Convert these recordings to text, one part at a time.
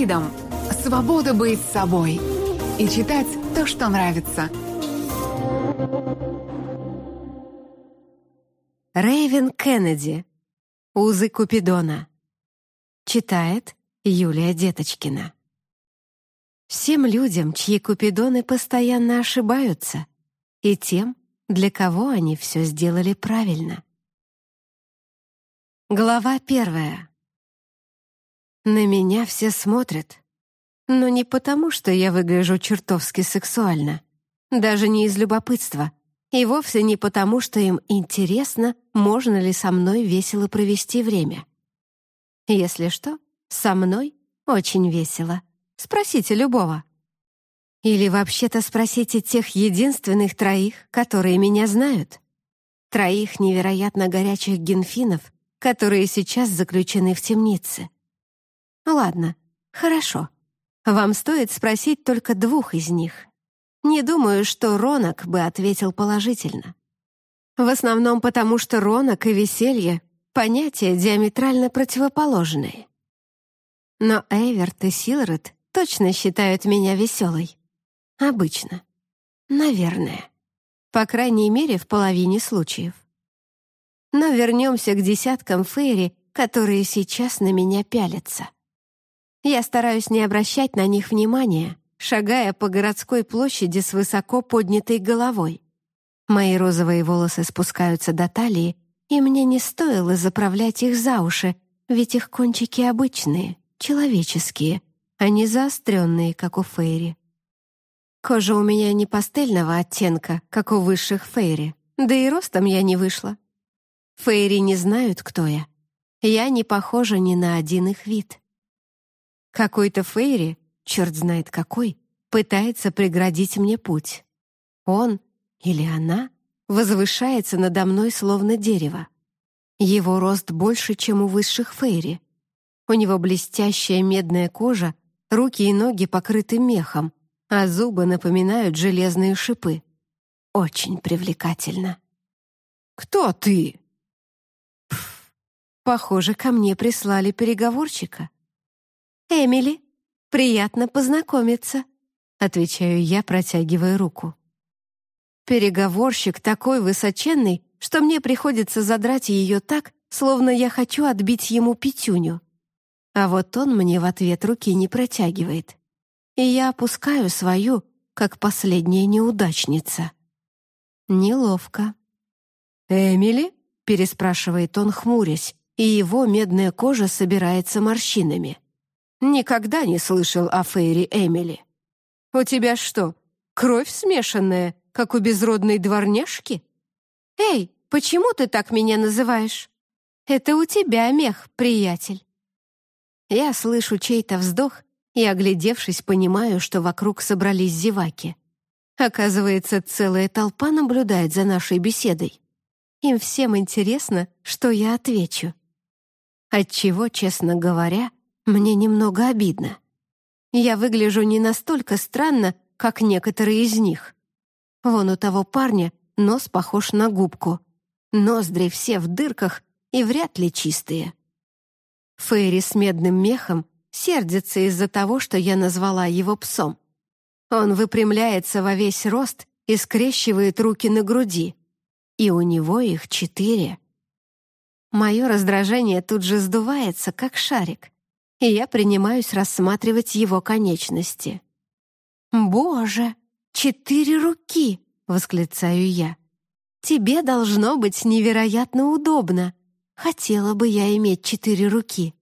Фридом — свобода быть собой и читать то, что нравится. Рейвен Кеннеди. Узы Купидона. Читает Юлия Деточкина. Всем людям, чьи Купидоны постоянно ошибаются, и тем, для кого они все сделали правильно. Глава первая. На меня все смотрят. Но не потому, что я выгляжу чертовски сексуально. Даже не из любопытства. И вовсе не потому, что им интересно, можно ли со мной весело провести время. Если что, со мной очень весело. Спросите любого. Или вообще-то спросите тех единственных троих, которые меня знают. Троих невероятно горячих генфинов, которые сейчас заключены в темнице. Ладно, хорошо. Вам стоит спросить только двух из них. Не думаю, что Ронок бы ответил положительно. В основном потому, что Ронок и веселье — понятия диаметрально противоположные. Но Эверт и Силред точно считают меня веселой. Обычно. Наверное. По крайней мере, в половине случаев. Но вернемся к десяткам Фейри, которые сейчас на меня пялятся. Я стараюсь не обращать на них внимания, шагая по городской площади с высоко поднятой головой. Мои розовые волосы спускаются до талии, и мне не стоило заправлять их за уши, ведь их кончики обычные, человеческие, а не заостренные, как у Фейри. Кожа у меня не пастельного оттенка, как у высших Фейри, да и ростом я не вышла. Фейри не знают, кто я. Я не похожа ни на один их вид. Какой-то Фейри, черт знает какой, пытается преградить мне путь. Он или она возвышается надо мной словно дерево. Его рост больше, чем у высших Фейри. У него блестящая медная кожа, руки и ноги покрыты мехом, а зубы напоминают железные шипы. Очень привлекательно. «Кто ты?» Пф, похоже, ко мне прислали переговорщика. «Эмили, приятно познакомиться», — отвечаю я, протягивая руку. Переговорщик такой высоченный, что мне приходится задрать ее так, словно я хочу отбить ему пятюню. А вот он мне в ответ руки не протягивает. И я опускаю свою, как последняя неудачница. Неловко. «Эмили?» — переспрашивает он, хмурясь, и его медная кожа собирается морщинами. Никогда не слышал о Фейри Эмили. У тебя что, кровь смешанная, как у безродной дворняжки? Эй, почему ты так меня называешь? Это у тебя мех, приятель. Я слышу чей-то вздох и, оглядевшись, понимаю, что вокруг собрались зеваки. Оказывается, целая толпа наблюдает за нашей беседой. Им всем интересно, что я отвечу. Отчего, честно говоря, мне немного обидно. Я выгляжу не настолько странно, как некоторые из них. Вон у того парня нос похож на губку. Ноздри все в дырках и вряд ли чистые. Фейри с медным мехом сердится из-за того, что я назвала его псом. Он выпрямляется во весь рост и скрещивает руки на груди. И у него их четыре. Мое раздражение тут же сдувается, как шарик и я принимаюсь рассматривать его конечности. «Боже, четыре руки!» — восклицаю я. «Тебе должно быть невероятно удобно. Хотела бы я иметь четыре руки.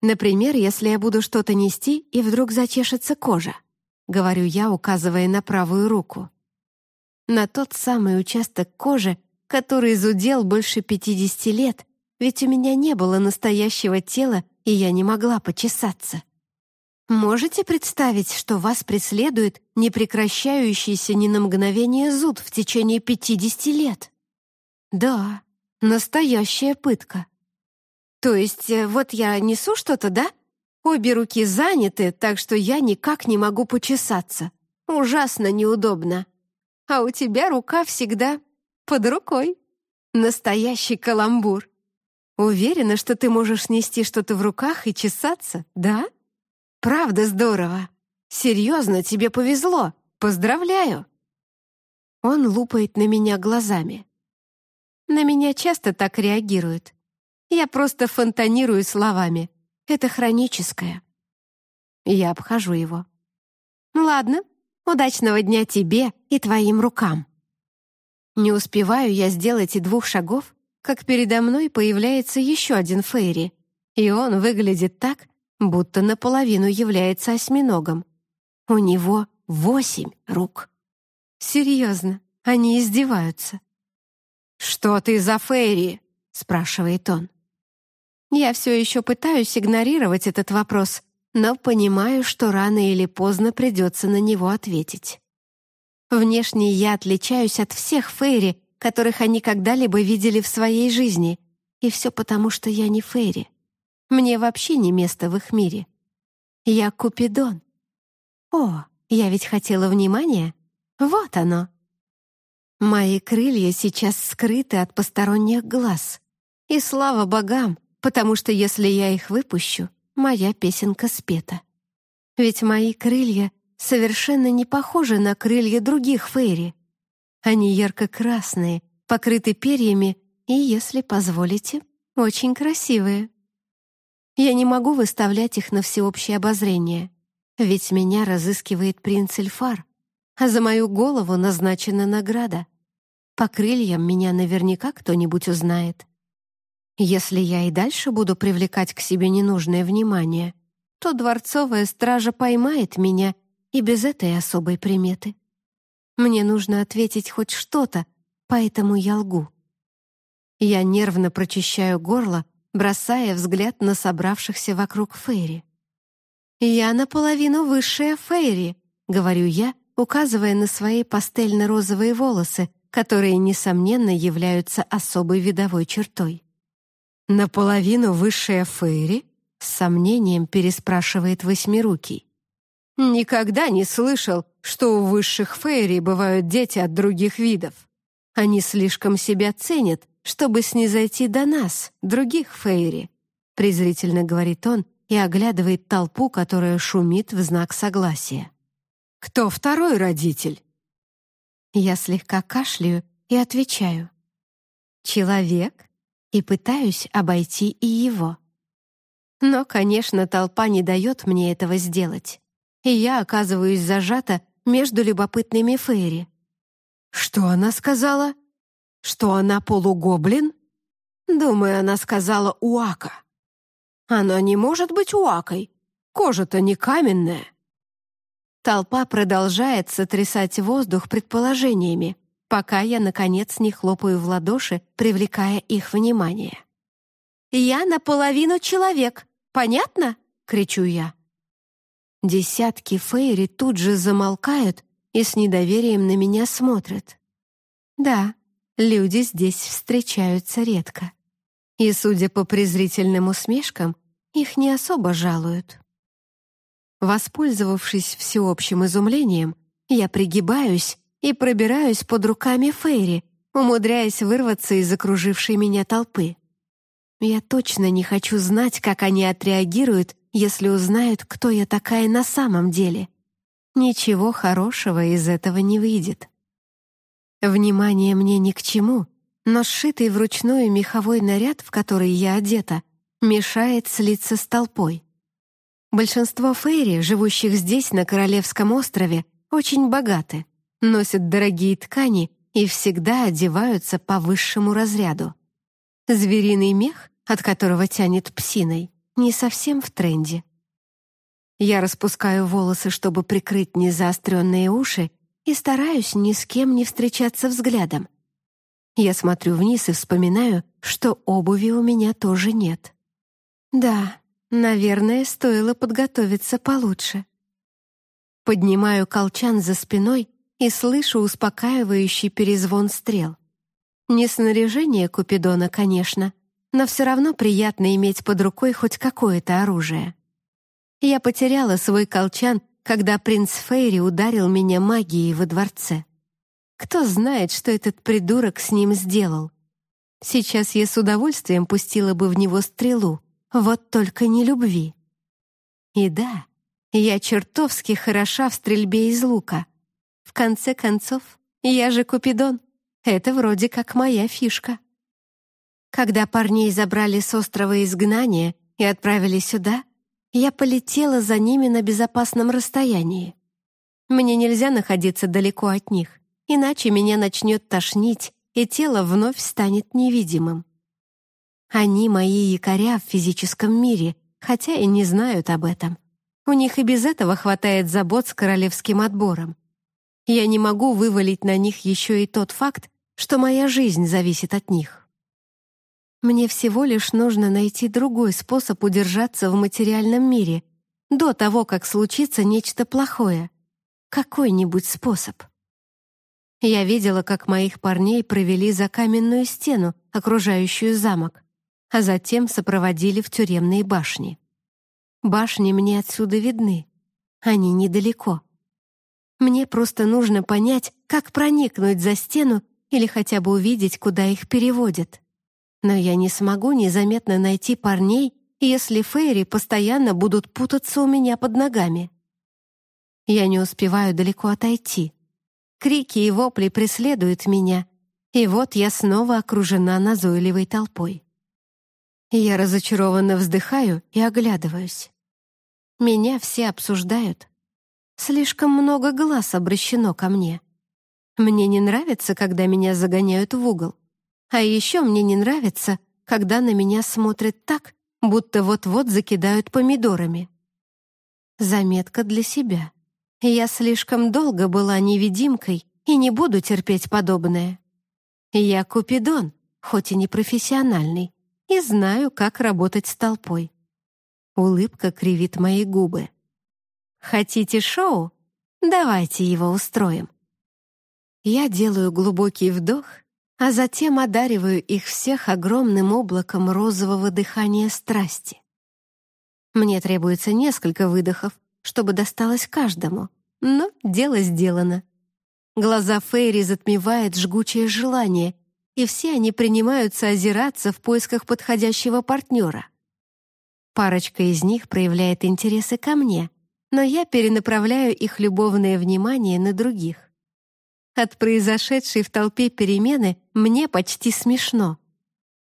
Например, если я буду что-то нести, и вдруг зачешется кожа», — говорю я, указывая на правую руку. На тот самый участок кожи, который зудел больше пятидесяти лет, ведь у меня не было настоящего тела и я не могла почесаться. Можете представить, что вас преследует непрекращающийся ни на мгновение зуд в течение 50 лет? Да, настоящая пытка. То есть э, вот я несу что-то, да? Обе руки заняты, так что я никак не могу почесаться. Ужасно неудобно. А у тебя рука всегда под рукой. Настоящий каламбур. Уверена, что ты можешь нести что-то в руках и чесаться, да? Правда здорово. Серьезно, тебе повезло. Поздравляю. Он лупает на меня глазами. На меня часто так реагируют. Я просто фонтанирую словами. Это хроническое. Я обхожу его. Ладно, удачного дня тебе и твоим рукам. Не успеваю я сделать и двух шагов, как передо мной появляется еще один Фейри, и он выглядит так, будто наполовину является осьминогом. У него восемь рук. Серьезно, они издеваются. «Что ты за Фейри?» — спрашивает он. Я все еще пытаюсь игнорировать этот вопрос, но понимаю, что рано или поздно придется на него ответить. Внешне я отличаюсь от всех Фейри, которых они когда-либо видели в своей жизни, и все потому, что я не Фейри. Мне вообще не место в их мире. Я Купидон. О, я ведь хотела внимания. Вот оно. Мои крылья сейчас скрыты от посторонних глаз. И слава богам, потому что если я их выпущу, моя песенка спета. Ведь мои крылья совершенно не похожи на крылья других фейри. Они ярко-красные, покрыты перьями и, если позволите, очень красивые. Я не могу выставлять их на всеобщее обозрение, ведь меня разыскивает принц Эльфар, а за мою голову назначена награда. По крыльям меня наверняка кто-нибудь узнает. Если я и дальше буду привлекать к себе ненужное внимание, то дворцовая стража поймает меня и без этой особой приметы. Мне нужно ответить хоть что-то, поэтому я лгу. Я нервно прочищаю горло, бросая взгляд на собравшихся вокруг Фейри. «Я наполовину высшая Фейри», — говорю я, указывая на свои пастельно-розовые волосы, которые, несомненно, являются особой видовой чертой. «Наполовину высшая Фейри?» — с сомнением переспрашивает Восьмирукий. «Никогда не слышал, что у высших Фейри бывают дети от других видов. Они слишком себя ценят, чтобы снизойти до нас, других Фейри», — презрительно говорит он и оглядывает толпу, которая шумит в знак согласия. «Кто второй родитель?» Я слегка кашляю и отвечаю. «Человек?» и пытаюсь обойти и его. Но, конечно, толпа не дает мне этого сделать, и я оказываюсь зажата между любопытными Фейри. «Что она сказала?» Что она полугоблин? Думаю, она сказала уака. Она не может быть уакой. Кожа-то не каменная. Толпа продолжает сотрясать воздух предположениями, пока я, наконец, не хлопаю в ладоши, привлекая их внимание. «Я наполовину человек, понятно?» — кричу я. Десятки фейри тут же замолкают и с недоверием на меня смотрят. Да, люди здесь встречаются редко. И, судя по презрительным усмешкам, их не особо жалуют. Воспользовавшись всеобщим изумлением, я пригибаюсь и пробираюсь под руками Фейри, умудряясь вырваться из окружившей меня толпы. Я точно не хочу знать, как они отреагируют, если узнают, кто я такая на самом деле. Ничего хорошего из этого не выйдет. Внимание мне ни к чему, но сшитый вручную меховой наряд, в который я одета, мешает слиться с толпой. Большинство фейри, живущих здесь, на Королевском острове, очень богаты, носят дорогие ткани и всегда одеваются по высшему разряду. Звериный мех, от которого тянет псиной, не совсем в тренде. Я распускаю волосы, чтобы прикрыть незаостренные уши, и стараюсь ни с кем не встречаться взглядом. Я смотрю вниз и вспоминаю, что обуви у меня тоже нет. Да, наверное, стоило подготовиться получше. Поднимаю колчан за спиной и слышу успокаивающий перезвон стрел. Не снаряжение Купидона, конечно, но все равно приятно иметь под рукой хоть какое-то оружие. Я потеряла свой колчан когда принц Фейри ударил меня магией во дворце. Кто знает, что этот придурок с ним сделал. Сейчас я с удовольствием пустила бы в него стрелу, вот только не любви. И да, Я чертовски хороша в стрельбе из лука. В конце концов, я же Купидон. Это вроде как моя фишка. Когда парней забрали с острова изгнания и отправили сюда, я полетела за ними на безопасном расстоянии. Мне нельзя находиться далеко от них, иначе меня начнет тошнить, и тело вновь станет невидимым. Они мои якоря в физическом мире, хотя и не знают об этом. У них и без этого хватает забот с королевским отбором. Я не могу вывалить на них еще и тот факт, что моя жизнь зависит от них. Мне всего лишь нужно найти другой способ удержаться в материальном мире до того, как случится нечто плохое. Какой-нибудь способ. Я видела, как моих парней провели за каменную стену, окружающую замок, а затем сопроводили в тюремные башни. Башни мне отсюда видны. Они недалеко. Мне просто нужно понять, как проникнуть за стену или хотя бы увидеть, куда их переводят. Но я не смогу незаметно найти парней, если фейри постоянно будут путаться у меня под ногами. Я не успеваю далеко отойти. Крики и вопли преследуют меня, и вот я снова окружена назойливой толпой. Я разочарованно вздыхаю и оглядываюсь. Меня все обсуждают. Слишком много глаз обращено ко мне. Мне не нравится, когда меня загоняют в угол. А еще мне не нравится, когда на меня смотрят так, будто вот-вот закидают помидорами. Заметка для себя. Я слишком долго была невидимкой и не буду терпеть подобное. Я Купидон, хоть и не профессиональный, и знаю, как работать с толпой. Улыбка кривит мои губы. Хотите шоу? Давайте его устроим. Я делаю глубокий вдох, а затем одариваю их всех огромным облаком розового дыхания страсти. Мне требуется несколько выдохов, чтобы досталось каждому. Но дело сделано. Глаза Фейри затмевает жгучее желание, и все они принимаются озираться в поисках подходящего партнера. Парочка из них проявляет интересы ко мне, но я перенаправляю их любовное внимание на других. От произошедшей в толпе перемены мне почти смешно.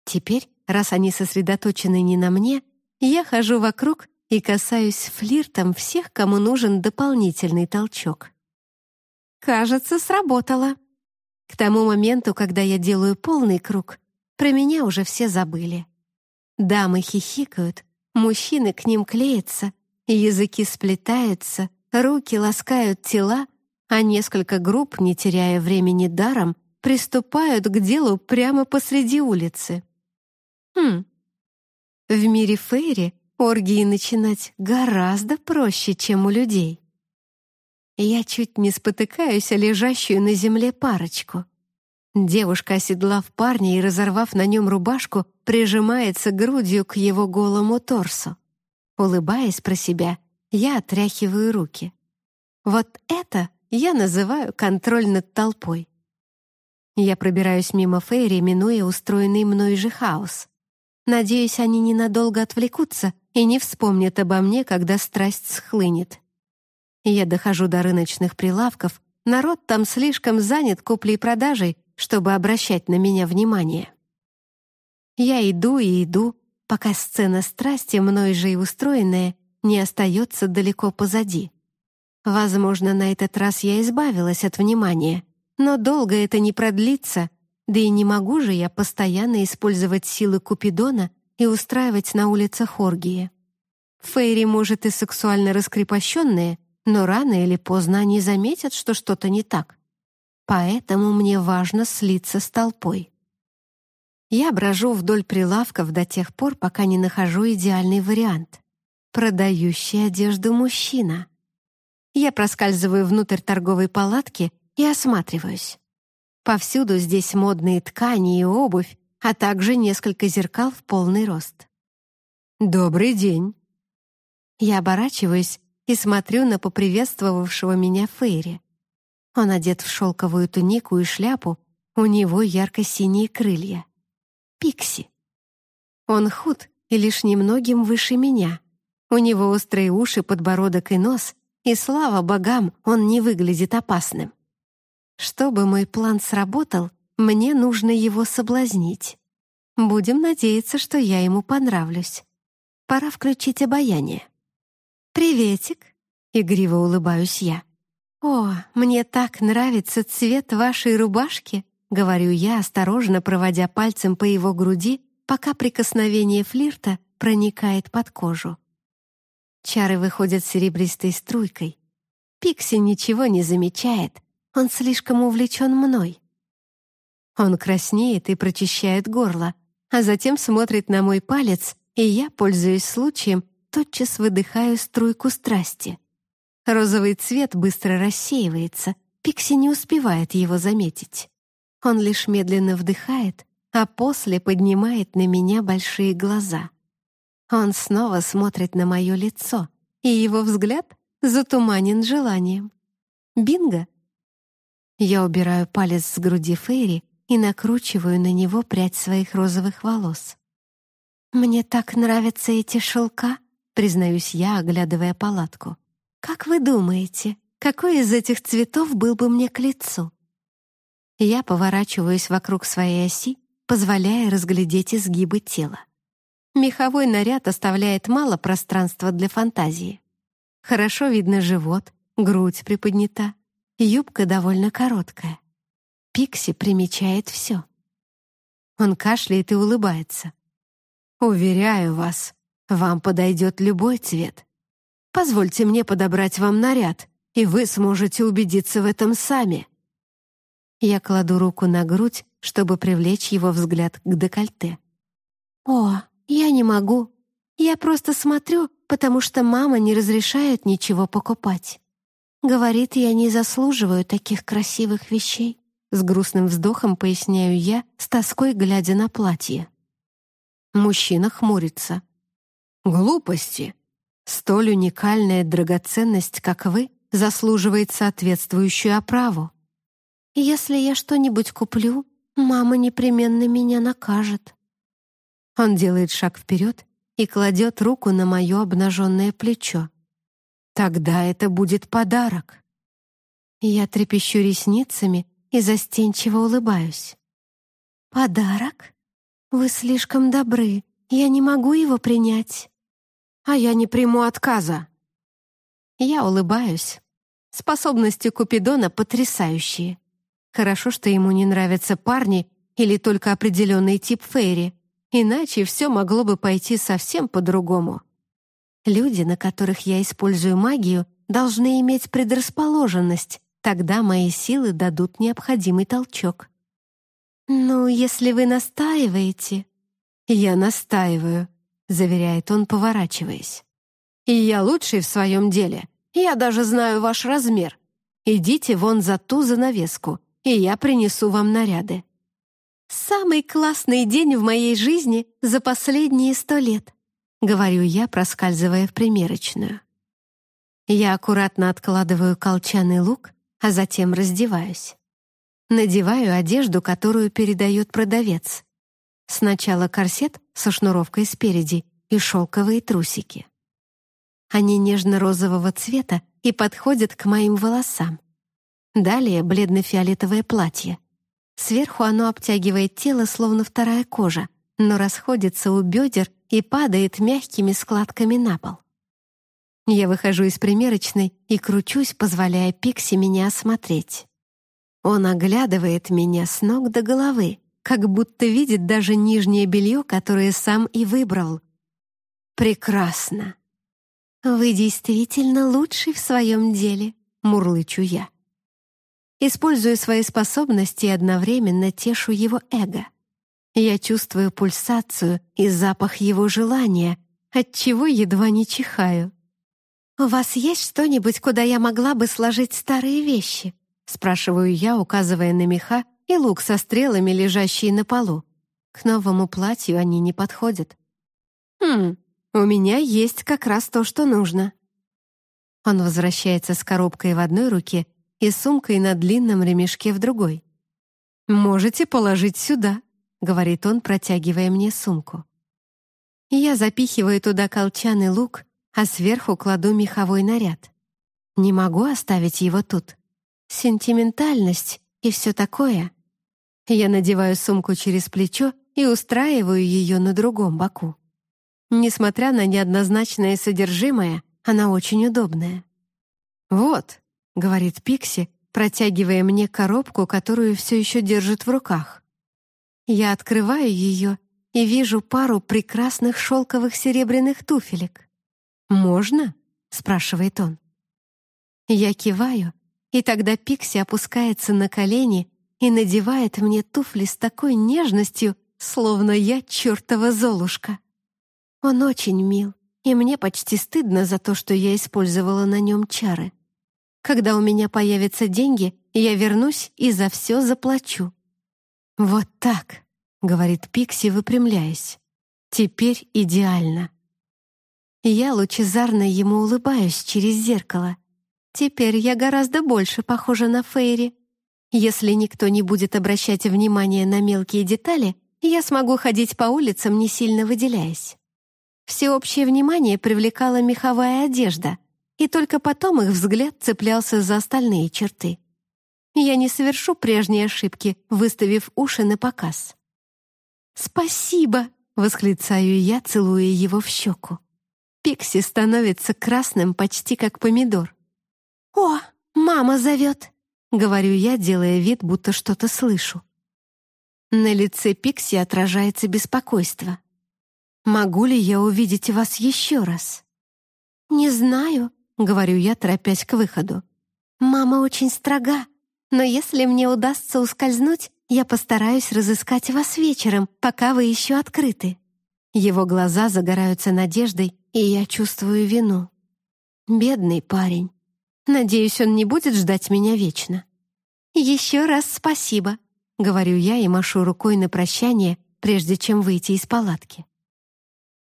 Теперь, раз они сосредоточены не на мне, я хожу вокруг и касаюсь флиртом всех, кому нужен дополнительный толчок. Кажется, сработало. К тому моменту, когда я делаю полный круг, про меня уже все забыли. Дамы хихикают, мужчины к ним клеятся, языки сплетаются, руки ласкают тела, а несколько групп, не теряя времени даром, приступают к делу прямо посреди улицы. Хм. В мире Фейри Оргии начинать гораздо проще, чем у людей. Я чуть не спотыкаюсь о лежащую на земле парочку. Девушка, оседлав парня и разорвав на нем рубашку, прижимается грудью к его голому торсу. Улыбаясь про себя, я отряхиваю руки. Вот это я называю контроль над толпой. Я пробираюсь мимо Фейри, минуя устроенный мной же хаос. Надеюсь, они ненадолго отвлекутся и не вспомнят обо мне, когда страсть схлынет. Я дохожу до рыночных прилавков, народ там слишком занят куплей-продажей, чтобы обращать на меня внимание. Я иду и иду, пока сцена страсти, мной же и устроенная, не остается далеко позади. Возможно, на этот раз я избавилась от внимания, но долго это не продлится, да и не могу же я постоянно использовать силы Купидона и устраивать на улицах оргии. Фейри, может, и сексуально раскрепощенные, но рано или поздно они заметят, что что-то не так. Поэтому мне важно слиться с толпой. Я брожу вдоль прилавков до тех пор, пока не нахожу идеальный вариант. Продающий одежду мужчина. Я проскальзываю внутрь торговой палатки и осматриваюсь. Повсюду здесь модные ткани и обувь, а также несколько зеркал в полный рост. «Добрый день!» Я оборачиваюсь и смотрю на поприветствовавшего меня Фейри. Он одет в шелковую тунику и шляпу, у него ярко-синие крылья. Пикси. Он худ и лишь немногим выше меня. У него острые уши, подбородок и нос, и, слава богам, он не выглядит опасным. Чтобы мой план сработал, мне нужно его соблазнить. Будем надеяться, что я ему понравлюсь. Пора включить обаяние. «Приветик», — игриво улыбаюсь я. «О, мне так нравится цвет вашей рубашки», — говорю я, осторожно проводя пальцем по его груди, пока прикосновение флирта проникает под кожу. Чары выходят серебристой струйкой. Пикси ничего не замечает, он слишком увлечен мной. Он краснеет и прочищает горло, а затем смотрит на мой палец, и я, пользуясь случаем, тотчас выдыхаю струйку страсти. Розовый цвет быстро рассеивается, Пикси не успевает его заметить. Он лишь медленно вдыхает, а после поднимает на меня большие глаза. Он снова смотрит на мое лицо, и его взгляд затуманен желанием. Бинго! Я убираю палец с груди Фейри и накручиваю на него прядь своих розовых волос. «Мне так нравятся эти шелка», — признаюсь я, оглядывая палатку. «Как вы думаете, какой из этих цветов был бы мне к лицу?» Я поворачиваюсь вокруг своей оси, позволяя разглядеть изгибы тела. Меховой наряд оставляет мало пространства для фантазии. Хорошо видно живот, грудь приподнята, юбка довольно короткая. Пикси примечает все. Он кашляет и улыбается. «Уверяю вас, вам подойдет любой цвет. Позвольте мне подобрать вам наряд, и вы сможете убедиться в этом сами». Я кладу руку на грудь, чтобы привлечь его взгляд к декольте. «О, «Я не могу. Я просто смотрю, потому что мама не разрешает ничего покупать. Говорит, я не заслуживаю таких красивых вещей». С грустным вздохом поясняю я, с тоской глядя на платье. Мужчина хмурится. «Глупости. Столь уникальная драгоценность, как вы, заслуживает соответствующую оправу. Если я что-нибудь куплю, мама непременно меня накажет. Он делает шаг вперед и кладет руку на мое обнаженное плечо. Тогда это будет подарок. Я трепещу ресницами и застенчиво улыбаюсь. «Подарок? Вы слишком добры. Я не могу его принять». «А я не приму отказа». Я улыбаюсь. Способности Купидона потрясающие. Хорошо, что ему не нравятся парни или только определенный тип фейри. Иначе все могло бы пойти совсем по-другому. Люди, на которых я использую магию, должны иметь предрасположенность, тогда мои силы дадут необходимый толчок. «Ну, если вы настаиваете...» «Я настаиваю», — заверяет он, поворачиваясь. «И я лучший в своем деле. Я даже знаю ваш размер. Идите вон за ту занавеску, и я принесу вам наряды». «Самый классный день в моей жизни за последние сто лет», — говорю я, проскальзывая в примерочную. Я аккуратно откладываю колчаный лук, а затем раздеваюсь. Надеваю одежду, которую передает продавец. Сначала корсет со шнуровкой спереди и шелковые трусики. Они нежно-розового цвета и подходят к моим волосам. Далее бледно-фиолетовое платье. Сверху оно обтягивает тело, словно вторая кожа, но расходится у бедер и падает мягкими складками на пол. Я выхожу из примерочной и кручусь, позволяя Пикси меня осмотреть. Он оглядывает меня с ног до головы, как будто видит даже нижнее белье, которое сам и выбрал. «Прекрасно!» «Вы действительно лучший в своем деле», — мурлычу я. Используя свои способности, одновременно тешу его эго. Я чувствую пульсацию и запах его желания, отчего едва не чихаю. «У вас есть что-нибудь, куда я могла бы сложить старые вещи?» спрашиваю я, указывая на меха и лук со стрелами, лежащие на полу. К новому платью они не подходят. «Хм, у меня есть как раз то, что нужно». Он возвращается с коробкой в одной руке и сумкой на длинном ремешке в другой. «Можете положить сюда», — говорит он, протягивая мне сумку. Я запихиваю туда колчан и лук, а сверху кладу меховой наряд. Не могу оставить его тут. Сентиментальность и все такое. Я надеваю сумку через плечо и устраиваю ее на другом боку. Несмотря на неоднозначное содержимое, она очень удобная. «Вот», — говорит Пикси, протягивая мне коробку, которую все еще держит в руках. Я открываю ее и вижу пару прекрасных шелковых серебряных туфелек. «Можно?» — спрашивает он. Я киваю, и тогда Пикси опускается на колени и надевает мне туфли с такой нежностью, словно я чертова золушка. Он очень мил, и мне почти стыдно за то, что я использовала на нем чары. Когда у меня появятся деньги, я вернусь и за все заплачу. «Вот так», — говорит Пикси, выпрямляясь. «Теперь идеально». Я лучезарно ему улыбаюсь через зеркало. Теперь я гораздо больше похожа на Фейри. Если никто не будет обращать внимание на мелкие детали, я смогу ходить по улицам, не сильно выделяясь. Всеобщее внимание привлекала меховая одежда, и только потом их взгляд цеплялся за остальные черты. Я не совершу прежние ошибки, выставив уши на показ. «Спасибо!» — восклицаю я, целуя его в щеку. Пикси становится красным почти как помидор. «О, мама зовет!» — говорю я, делая вид, будто что-то слышу. На лице Пикси отражается беспокойство. «Могу ли я увидеть вас еще раз?» «Не знаю», — говорю я, торопясь к выходу. «Мама очень строга, но если мне удастся ускользнуть, я постараюсь разыскать вас вечером, пока вы еще открыты». Его глаза загораются надеждой, и я чувствую вину. Бедный парень. Надеюсь, он не будет ждать меня вечно. «Еще раз спасибо», — говорю я и машу рукой на прощание, прежде чем выйти из палатки.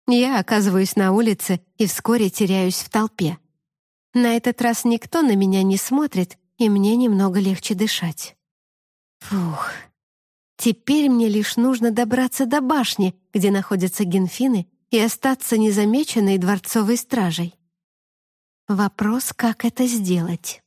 Я оказываюсь на улице и вскоре теряюсь в толпе. На этот раз никто на меня не смотрит, и мне немного легче дышать. Фух. Теперь мне лишь нужно добраться до башни, где находятся генфины, и остаться незамеченной дворцовой стражей. Вопрос, как это сделать.